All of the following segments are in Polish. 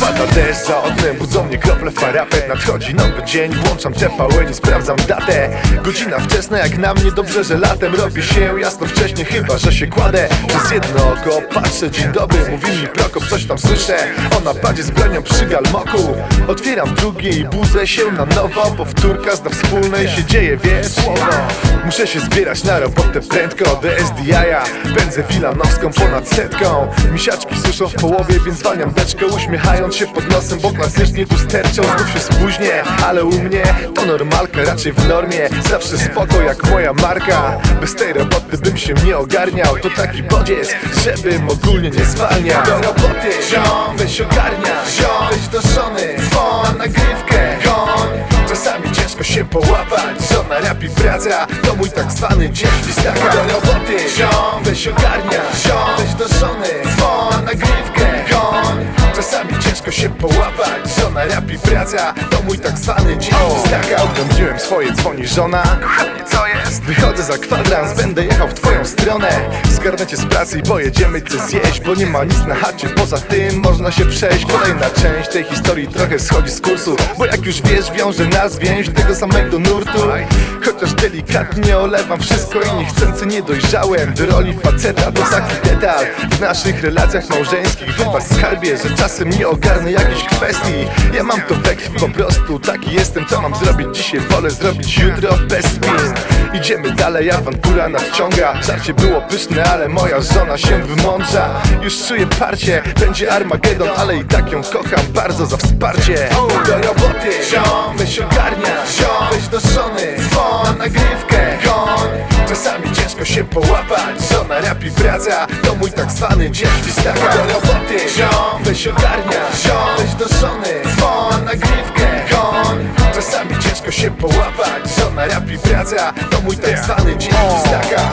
Pada deszcz za oknem, budzą mnie krople farapet Nadchodzi nowy dzień, włączam TVN i sprawdzam datę. Godzina wczesna jak na mnie, dobrze, że latem robi się jasno. Wcześnie Chyba, że się kładę. Przez jedno oko Patrzę, dzień dobry, mówi mi Prokop, coś tam słyszę. O napadzie z bronią przy galmoku. Otwieram drugie i budzę się na nowo. Powtórka zna wspólnej się dzieje, wie słowo Muszę się zbierać na robotę prędko. Do SDI-a pędzę wilanowską ponad setką. Misiaczki suszą w połowie, więc zwalniam beczkę Uśmiechając się pod nosem, bo klasycznie tu sterczą Znów się spóźnię, ale u mnie to normalka Raczej w normie, zawsze spoko jak moja marka. Bez tej roboty bym się nie ogarniał. To taki bodziec, żebym ogólnie nie zwalniał. Do roboty, ziom, weź ogarnia. Ziom, weź do żony, dzwon na nagrywkę Koń, czasami ciężko się połapać Żona rapi praca, to mój tak zwany dzień świstaka Do roboty, ziom, weź ogarnia. Ziom, weź do żony, się połapać. Żona rapi praca, to mój tak zwany dzień. Świstaka Odbędziłem swoje, dzwoni żona. Kochanie, co jest? Wychodzę za kwadrans, będę jechał w twoją stronę. Zgarnę cię z pracy i pojedziemy coś zjeść Bo nie ma nic na chacie, poza tym można się przejść. Kolejna część tej historii trochę schodzi z kursu Bo jak już wiesz, wiąże nas więź tego samego nurtu Chociaż delikatnie olewam wszystko i niechcący nie dojrzałem Do roli faceta to taki detal W naszych relacjach małżeńskich wybacz skarbie Że czasem nie ogarnę jakichś kwestii. Ja mam to we krwi po prostu, taki jestem. Co mam zrobić dzisiaj, wolę zrobić jutro bez spin. Idziemy dalej, awantura nadciąga. Żarcie było pyszne, ale moja żona się wymądrza Już czuję parcie, będzie Armagedon Ale i tak ją kocham bardzo za wsparcie. Do roboty, ziom, weź ogarnia Ziom, do dzwon na nagrywkę Koń, czasami ciężko się połapać. Żona rapi praca, to mój tak zwany dzień. Do roboty, ziom, weź ogarnia. Ziom, weź dzwon na nagrywkę Koń, czasami ciężko się połapać. Żona rapi praca, to mój tak zwany dzień. Świstaka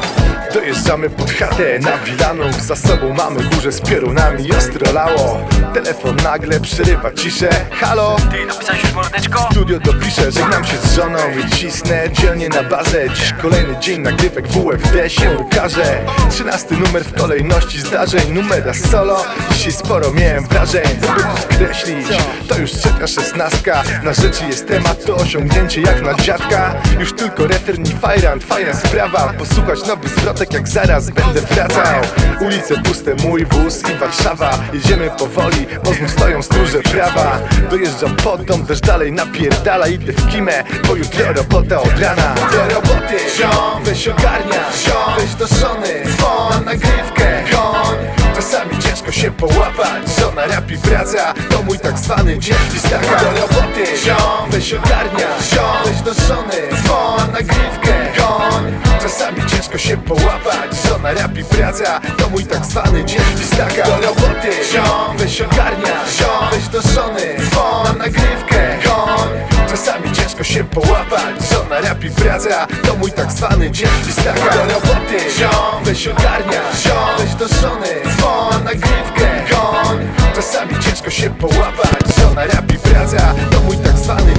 Dojeżdżamy pod chatę na Wilanów Za sobą mamy burzę z piorunami. Ostro lało Telefon nagle przerywa ciszę. Halo? Ty dopisałeś już mordeczko? Studio dopiszę, żegnam się z żoną i cisnę dzielnie na bazę. Dziś kolejny dzień nagrywek WFD się ukaże. Trzynasty numer w kolejności zdarzeń Numera solo. Dzisiaj sporo miałem wrażeń Żeby tu skreślić. To już trzecia szesnastka Na rzeczy jest temat, to osiągnięcie jak na dziadka. Już tylko refer nie fajrant, fajna sprawa. Posłuchać nowy zwrotek jak zaraz będę wracał. Ulice puste, mój wóz i Warszawa. Jedziemy powoli, bo znów stoją stróże prawa. Dojeżdżam pod dom, też dalej napierdala. Idę w kimę, bo jutro robota od rana. Do roboty, ziom, weź ogarnia. Ziom, weź do żony, dzwon na nagrywkę Koń, czasami ciężko się połapać Żona rapi praca, to mój tak zwany dzień świstaka Do roboty, ziom, weź ogarnia. Ziom, weź do żony, dzwon na nagrywkę Koń, czasami ciężko się połapać Żona rapi praca, to mój tak zwany dzień świstaka Do roboty, ziom, weź ogarnia. Ziom, weź do żony, dzwon na nagrywkę. Koń, czasami ciężko się połapać. Żona rapi praca, to mój tak zwany dzień świstaka Do roboty, ziom, weź ogarnia. Ziom, weź do żony, dzwon na nagrywkę. Koń, czasami ciężko się połapać. Żona rapi praca, to mój tak zwany